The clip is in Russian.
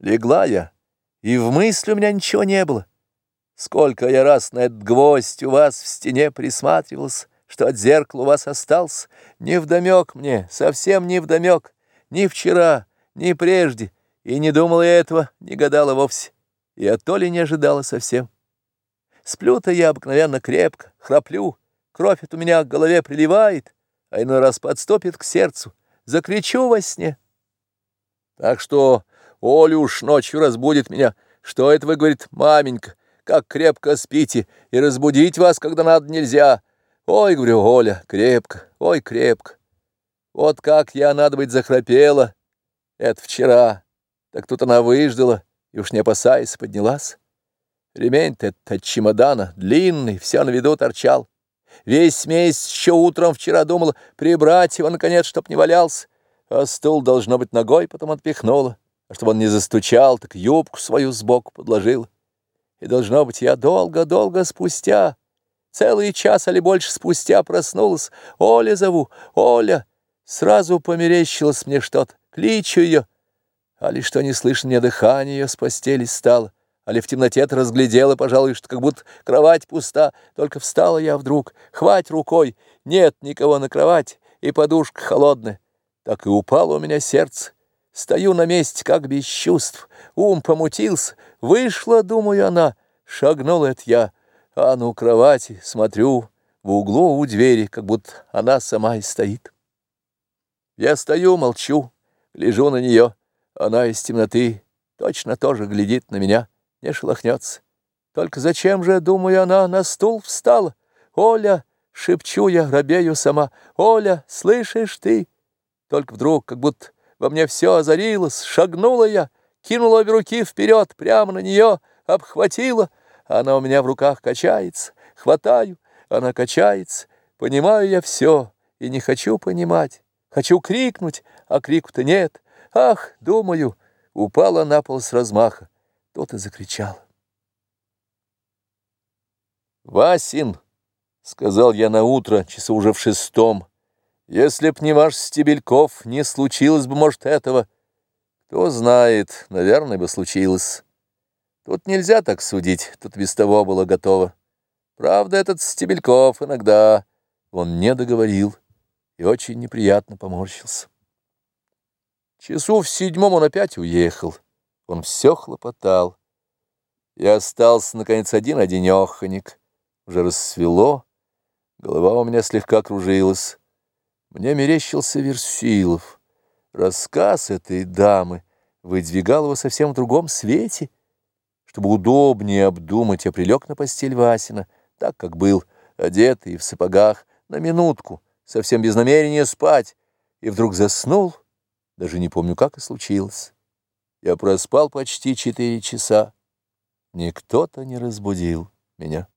Легла я, и в мысли у меня ничего не было. Сколько я раз на этот гвоздь у вас в стене присматривался, что от зеркала у вас остался, не вдомек мне, совсем не вдомек, ни вчера, ни прежде, и не думала я этого, не гадала вовсе, и от то ли не ожидала совсем. Сплю-то я обыкновенно крепко, храплю, кровь от у меня к голове приливает, а иной раз подступит к сердцу, закричу во сне. Так что Оля уж ночью разбудит меня. Что это вы, говорит, маменька, как крепко спите, и разбудить вас, когда надо, нельзя. Ой, говорю, Оля, крепко, ой, крепко. Вот как я, надо быть, захрапела. Это вчера. Так тут она выждала и уж не опасаясь поднялась. Ремень-то от чемодана, длинный, все на виду торчал. Весь месяц еще утром вчера думала прибрать его, наконец, чтоб не валялся. А стул, должно быть, ногой потом отпихнула. А чтобы он не застучал, так юбку свою сбоку подложила. И, должно быть, я долго-долго спустя, целый час или больше спустя проснулась. Оля зову, Оля. Сразу померещилось мне что-то, кличу ее. А ли что не слышно, мне дыхание ее с постели стало. Али в темноте-то разглядела, пожалуй, что как будто кровать пуста. Только встала я вдруг, хвать рукой, нет никого на кровать, и подушка холодная. Так и упало у меня сердце. Стою на месте, как без чувств. Ум помутился. Вышла, думаю, она. Шагнула это я. А ну, кровати, смотрю, в углу у двери, как будто она сама и стоит. Я стою, молчу, лежу на нее. Она из темноты точно тоже глядит на меня не шелохнется. Только зачем же, думаю, она на стул встала? Оля, шепчу я, робею сама, Оля, слышишь ты? Только вдруг, как будто во мне все озарилось, шагнула я, кинула обе руки вперед, прямо на нее, обхватила. Она у меня в руках качается, хватаю, она качается. Понимаю я все и не хочу понимать. Хочу крикнуть, а крику-то нет. Ах, думаю, упала на пол с размаха. Кто-то закричал. «Васин!» — сказал я на утро, часу уже в шестом. «Если б не ваш Стебельков, не случилось бы, может, этого. Кто знает, наверное, бы случилось. Тут нельзя так судить, тут без того было готово. Правда, этот Стебельков иногда...» Он не договорил и очень неприятно поморщился. Часу в седьмом он опять уехал. Он все хлопотал. Я остался, наконец, один-одинеханик. Уже рассвело, голова у меня слегка кружилась. Мне мерещился Версилов. Рассказ этой дамы выдвигал его совсем в другом свете. Чтобы удобнее обдумать, я прилег на постель Васина, так как был, одетый в сапогах, на минутку, совсем без намерения спать, и вдруг заснул, даже не помню, как и случилось. Я проспал почти четыре часа. Никто-то не разбудил меня.